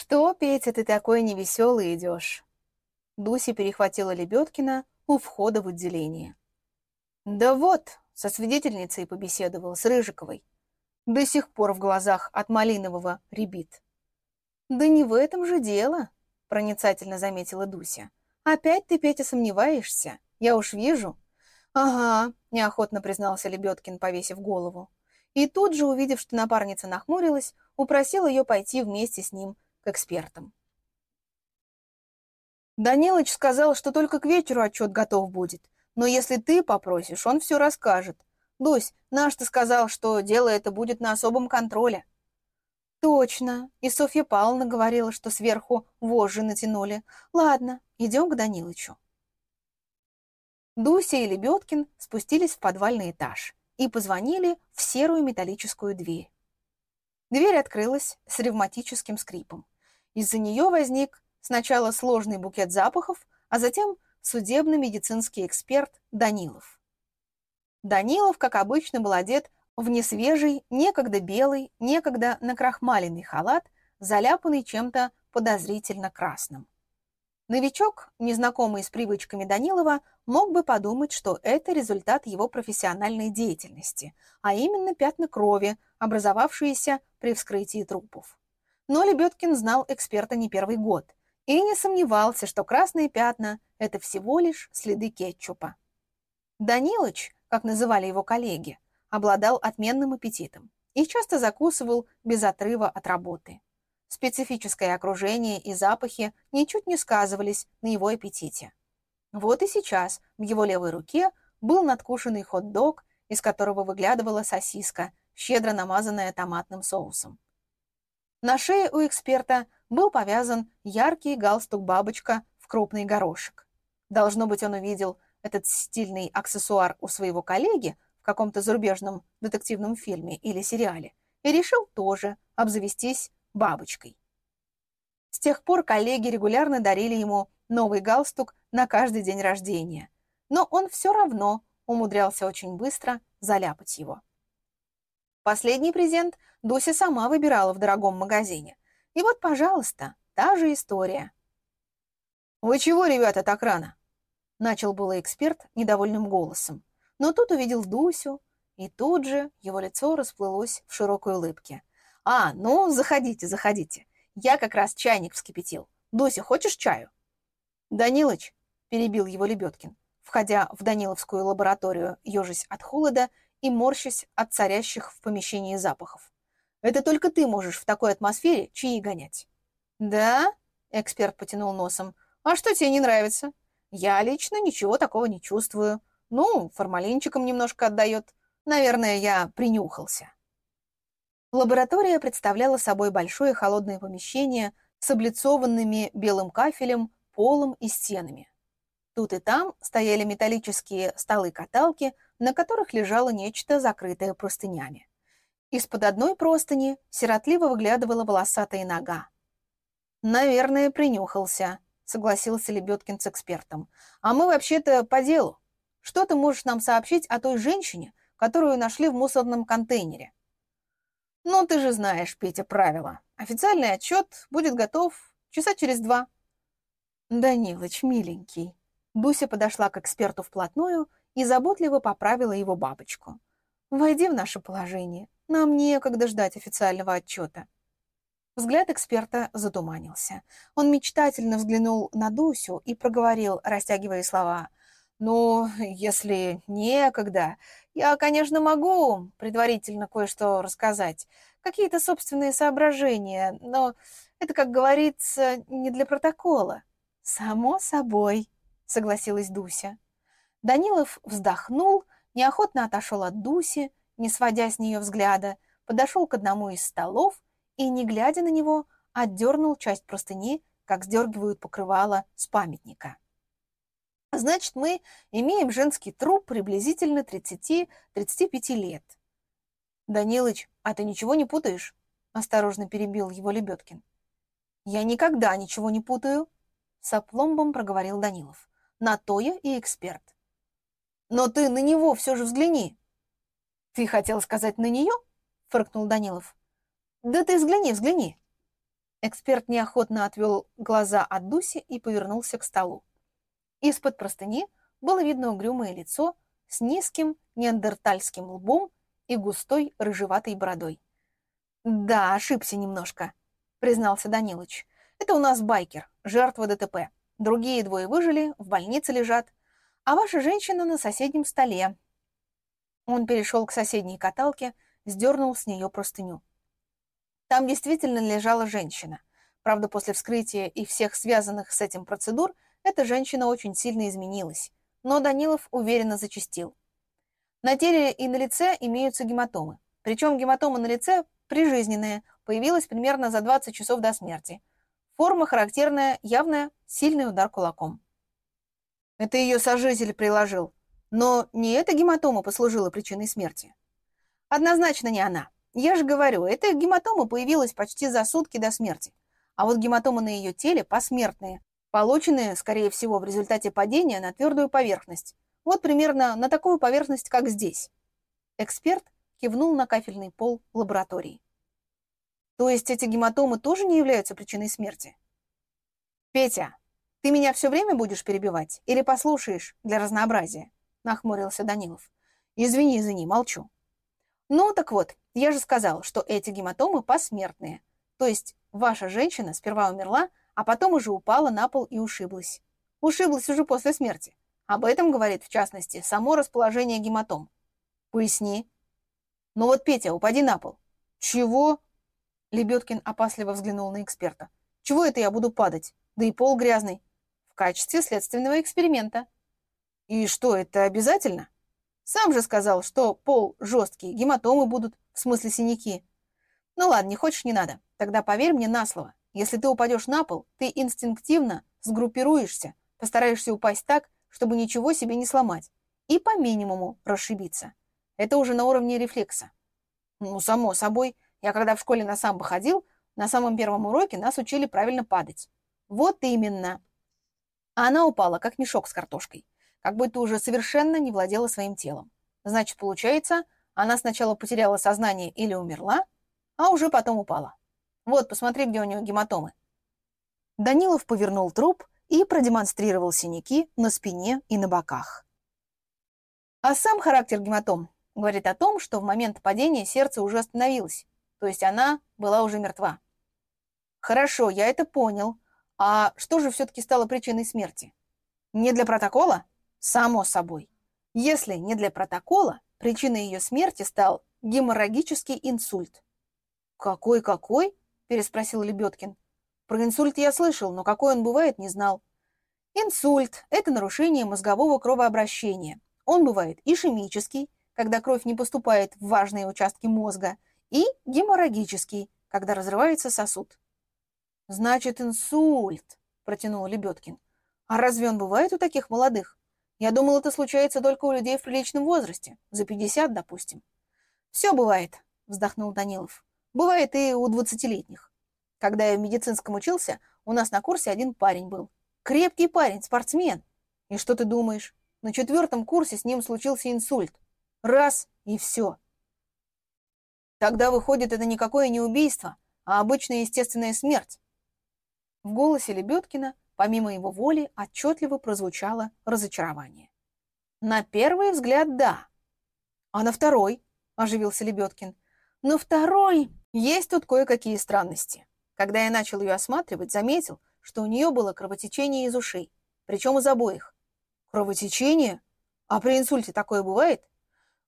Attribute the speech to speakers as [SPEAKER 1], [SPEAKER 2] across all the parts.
[SPEAKER 1] «Что, Петя, ты такой невеселый идешь?» Дуся перехватила Лебедкина у входа в отделение. «Да вот», — со свидетельницей побеседовал, с Рыжиковой. До сих пор в глазах от Малинового ребит. «Да не в этом же дело», — проницательно заметила Дуся. «Опять ты, Петя, сомневаешься? Я уж вижу». «Ага», — неохотно признался Лебедкин, повесив голову. И тут же, увидев, что напарница нахмурилась, упросил ее пойти вместе с ним к экспертам. Данилыч сказал, что только к вечеру отчет готов будет, но если ты попросишь, он все расскажет. Дусь, наш-то сказал, что дело это будет на особом контроле. Точно. И Софья Павловна говорила, что сверху вожжи натянули. Ладно, идем к Данилычу. Дуся и Лебедкин спустились в подвальный этаж и позвонили в серую металлическую дверь. Дверь открылась с ревматическим скрипом. Из-за нее возник сначала сложный букет запахов, а затем судебно-медицинский эксперт Данилов. Данилов, как обычно, был одет в несвежий, некогда белый, некогда накрахмаленный халат, заляпанный чем-то подозрительно красным. Новичок, незнакомый с привычками Данилова, мог бы подумать, что это результат его профессиональной деятельности, а именно пятна крови, образовавшиеся при вскрытии трупов. Но Лебедкин знал эксперта не первый год и не сомневался, что красные пятна – это всего лишь следы кетчупа. Данилыч, как называли его коллеги, обладал отменным аппетитом и часто закусывал без отрыва от работы. Специфическое окружение и запахи ничуть не сказывались на его аппетите. Вот и сейчас в его левой руке был надкушенный хот-дог, из которого выглядывала сосиска, щедро намазанная томатным соусом. На шее у эксперта был повязан яркий галстук-бабочка в крупный горошек. Должно быть, он увидел этот стильный аксессуар у своего коллеги каком-то зарубежном детективном фильме или сериале и решил тоже обзавестись бабочкой. С тех пор коллеги регулярно дарили ему новый галстук на каждый день рождения, но он все равно умудрялся очень быстро заляпать его. Последний презент Дуся сама выбирала в дорогом магазине. И вот, пожалуйста, та же история. «Вы чего, ребята, так рано?» Начал было эксперт недовольным голосом, но тут увидел Дусю, и тут же его лицо расплылось в широкой улыбке. «А, ну, заходите, заходите. Я как раз чайник вскипятил. Дуся, хочешь чаю?» «Данилыч», — перебил его Лебедкин, входя в Даниловскую лабораторию, ежась от холода и морщась от царящих в помещении запахов. «Это только ты можешь в такой атмосфере чаи гонять». «Да?» — эксперт потянул носом. «А что тебе не нравится?» «Я лично ничего такого не чувствую. Ну, формалинчиком немножко отдает. Наверное, я принюхался. Лаборатория представляла собой большое холодное помещение с облицованными белым кафелем, полом и стенами. Тут и там стояли металлические столы-каталки, на которых лежало нечто, закрытое простынями. Из-под одной простыни сиротливо выглядывала волосатая нога. «Наверное, принюхался», — согласился Лебедкин с экспертом. «А мы вообще-то по делу. Что ты можешь нам сообщить о той женщине, которую нашли в мусорном контейнере? Ну, ты же знаешь, Петя, правила. Официальный отчет будет готов часа через два. Данилыч, миленький. Дуся подошла к эксперту вплотную и заботливо поправила его бабочку. Войди в наше положение. Нам некогда ждать официального отчета. Взгляд эксперта затуманился. Он мечтательно взглянул на Дусю и проговорил, растягивая слова. Ну, если некогда, я, конечно, могу предварительно кое-что рассказать, какие-то собственные соображения, но это, как говорится, не для протокола. Само собой, согласилась Дуся. Данилов вздохнул, неохотно отошел от Дуси, не сводя с нее взгляда, подошел к одному из столов и, не глядя на него, отдернул часть простыни, как сдергивают покрывало с памятника. Значит, мы имеем женский труп приблизительно 30-35 лет. Данилыч, а ты ничего не путаешь? Осторожно перебил его Лебедкин. Я никогда ничего не путаю, с опломбом проговорил Данилов. На то я и эксперт. Но ты на него все же взгляни. Ты хотел сказать на нее? Фыркнул Данилов. Да ты взгляни, взгляни. Эксперт неохотно отвел глаза от Дуси и повернулся к столу. Из-под простыни было видно угрюмое лицо с низким неандертальским лбом и густой рыжеватой бородой. «Да, ошибся немножко», — признался Данилыч. «Это у нас байкер, жертва ДТП. Другие двое выжили, в больнице лежат, а ваша женщина на соседнем столе». Он перешел к соседней каталке, сдернул с нее простыню. Там действительно лежала женщина. Правда, после вскрытия и всех связанных с этим процедур эта женщина очень сильно изменилась. Но Данилов уверенно зачастил. На теле и на лице имеются гематомы. Причем гематома на лице прижизненная, появилась примерно за 20 часов до смерти. Форма характерная, явная, сильный удар кулаком. Это ее сожитель приложил. Но не эта гематома послужила причиной смерти. Однозначно не она. Я же говорю, эта гематома появилась почти за сутки до смерти. А вот гематомы на ее теле посмертные, полученные, скорее всего, в результате падения на твердую поверхность. Вот примерно на такую поверхность, как здесь. Эксперт кивнул на кафельный пол лаборатории. То есть эти гематомы тоже не являются причиной смерти? Петя, ты меня все время будешь перебивать или послушаешь для разнообразия? Нахмурился Данилов. Извини, извини, молчу. Ну, так вот, я же сказал, что эти гематомы посмертные. То есть ваша женщина сперва умерла, а потом уже упала на пол и ушиблась. Ушиблась уже после смерти. Об этом говорит, в частности, само расположение гематом. Поясни. Ну вот, Петя, упади на пол. Чего? Лебедкин опасливо взглянул на эксперта. Чего это я буду падать? Да и пол грязный. Качестве следственного эксперимента. И что, это обязательно? Сам же сказал, что пол жесткий, гематомы будут, в смысле синяки. Ну ладно, не хочешь, не надо. Тогда поверь мне на слово. Если ты упадешь на пол, ты инстинктивно сгруппируешься, постараешься упасть так, чтобы ничего себе не сломать, и по минимуму расшибиться. Это уже на уровне рефлекса. Ну, само собой. Я когда в школе на самбо ходил, на самом первом уроке нас учили правильно падать. Вот именно. А она упала, как мешок с картошкой как будто уже совершенно не владела своим телом. Значит, получается, она сначала потеряла сознание или умерла, а уже потом упала. Вот, посмотри, где у нее гематомы. Данилов повернул труп и продемонстрировал синяки на спине и на боках. А сам характер гематом говорит о том, что в момент падения сердце уже остановилось, то есть она была уже мертва. Хорошо, я это понял. А что же все-таки стало причиной смерти? Не для протокола? Само собой. Если не для протокола, причиной ее смерти стал геморрагический инсульт. «Какой-какой?» – переспросил Лебедкин. «Про инсульт я слышал, но какой он бывает, не знал». Инсульт – это нарушение мозгового кровообращения. Он бывает ишемический, когда кровь не поступает в важные участки мозга, и геморрагический, когда разрывается сосуд. «Значит, инсульт», – протянул Лебедкин. «А разве он бывает у таких молодых?» Я думал, это случается только у людей в приличном возрасте, за 50, допустим. Все бывает, вздохнул Данилов. Бывает и у двадцатилетних. Когда я в медицинском учился, у нас на курсе один парень был. Крепкий парень, спортсмен. И что ты думаешь? На четвертом курсе с ним случился инсульт. Раз и все. Тогда выходит, это никакое не убийство, а обычная естественная смерть. В голосе Лебедкина Помимо его воли отчетливо прозвучало разочарование. «На первый взгляд, да. А на второй?» – оживился Лебедкин. «На второй есть тут кое-какие странности. Когда я начал ее осматривать, заметил, что у нее было кровотечение из ушей, причем из обоих. Кровотечение? А при инсульте такое бывает?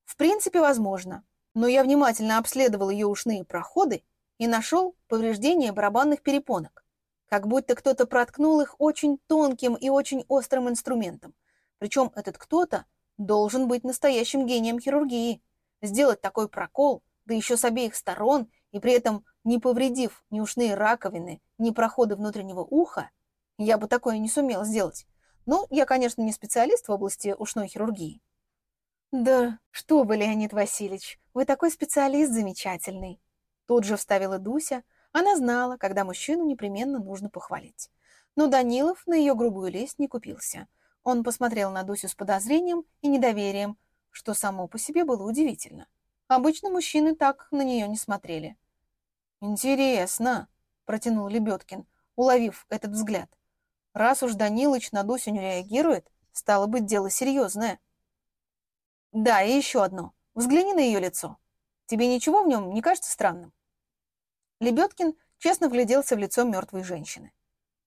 [SPEAKER 1] В принципе, возможно. Но я внимательно обследовал ее ушные проходы и нашел повреждение барабанных перепонок как будто кто-то проткнул их очень тонким и очень острым инструментом. Причем этот кто-то должен быть настоящим гением хирургии. Сделать такой прокол, да еще с обеих сторон, и при этом не повредив ни ушные раковины, ни проходы внутреннего уха, я бы такое не сумела сделать. Ну, я, конечно, не специалист в области ушной хирургии. Да что вы, Леонид Васильевич, вы такой специалист замечательный. Тут же вставила Дуся, она знала, когда мужчину непременно нужно похвалить. Но Данилов на ее грубую лесть не купился. Он посмотрел на Дусю с подозрением и недоверием, что само по себе было удивительно. Обычно мужчины так на нее не смотрели. «Интересно», — протянул Лебедкин, уловив этот взгляд. Раз уж Данилыч на Дусю не реагирует, стало быть, дело серьезное. Да, и еще одно. Взгляни на ее лицо. Тебе ничего в нем не кажется странным? Лебедкин честно вгляделся в лицо мертвой женщины.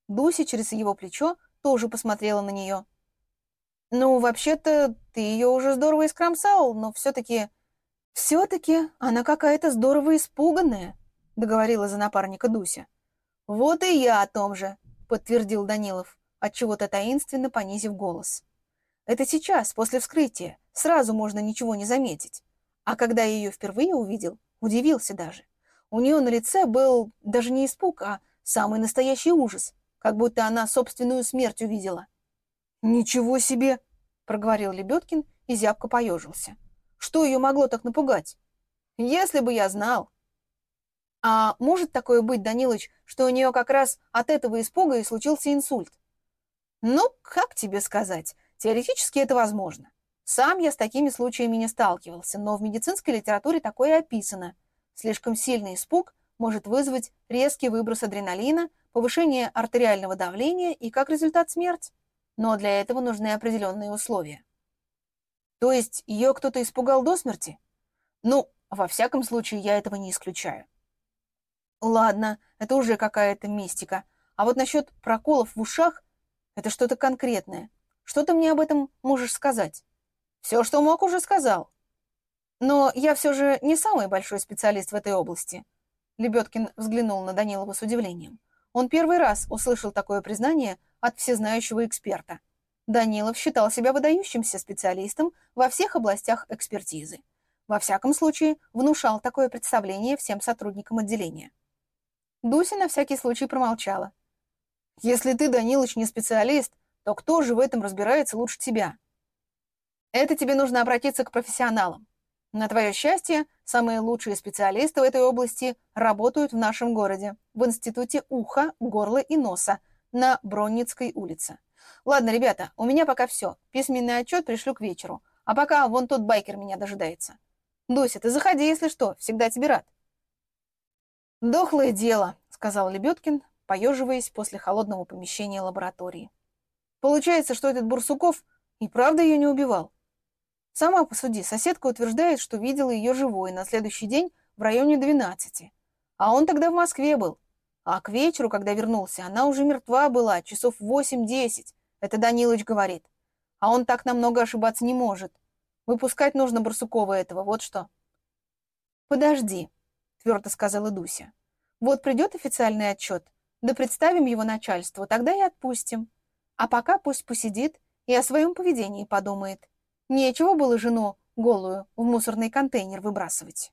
[SPEAKER 1] Дуся через его плечо тоже посмотрела на нее. «Ну, вообще-то, ты ее уже здорово искромсал, но все-таки...» «Все-таки она какая-то здорово испуганная», — договорила за напарника Дуся. «Вот и я о том же», — подтвердил Данилов, отчего-то таинственно понизив голос. «Это сейчас, после вскрытия, сразу можно ничего не заметить. А когда я ее впервые увидел, удивился даже. У нее на лице был даже не испуг, а самый настоящий ужас, как будто она собственную смерть увидела. «Ничего себе!» — проговорил Лебедкин и зябко поежился. «Что ее могло так напугать?» «Если бы я знал!» «А может такое быть, Данилыч, что у нее как раз от этого испуга и случился инсульт?» «Ну, как тебе сказать? Теоретически это возможно. Сам я с такими случаями не сталкивался, но в медицинской литературе такое описано. Слишком сильный испуг может вызвать резкий выброс адреналина, повышение артериального давления и, как результат, смерть. Но для этого нужны определенные условия. То есть ее кто-то испугал до смерти? Ну, во всяком случае, я этого не исключаю. Ладно, это уже какая-то мистика. А вот насчет проколов в ушах – это что-то конкретное. Что ты мне об этом можешь сказать? Все, что мог, уже сказал. Но я все же не самый большой специалист в этой области. Лебедкин взглянул на Данилова с удивлением. Он первый раз услышал такое признание от всезнающего эксперта. Данилов считал себя выдающимся специалистом во всех областях экспертизы. Во всяком случае, внушал такое представление всем сотрудникам отделения. Дуся на всякий случай промолчала. «Если ты, Данилыч, не специалист, то кто же в этом разбирается лучше тебя?» «Это тебе нужно обратиться к профессионалам. На твое счастье, самые лучшие специалисты в этой области работают в нашем городе, в Институте уха, горла и носа на Бронницкой улице. Ладно, ребята, у меня пока все. Письменный отчет пришлю к вечеру. А пока вон тот байкер меня дожидается. Дуся, ты заходи, если что, всегда тебе рад. «Дохлое дело», — сказал Лебедкин, поеживаясь после холодного помещения лаборатории. «Получается, что этот Бурсуков и правда ее не убивал?» Сама посуди, соседка утверждает, что видела ее живой на следующий день в районе 12. А он тогда в Москве был. А к вечеру, когда вернулся, она уже мертва была, часов 8-10. Это Данилыч говорит. А он так намного ошибаться не может. Выпускать нужно Барсукова этого, вот что. «Подожди», — твердо сказала Дуся. «Вот придет официальный отчет, да представим его начальству, тогда и отпустим. А пока пусть посидит и о своем поведении подумает. Нечего было жену голую в мусорный контейнер выбрасывать.